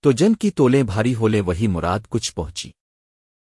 تو جن کی تولیں بھاری ہولے وہی مراد کچھ پہنچی۔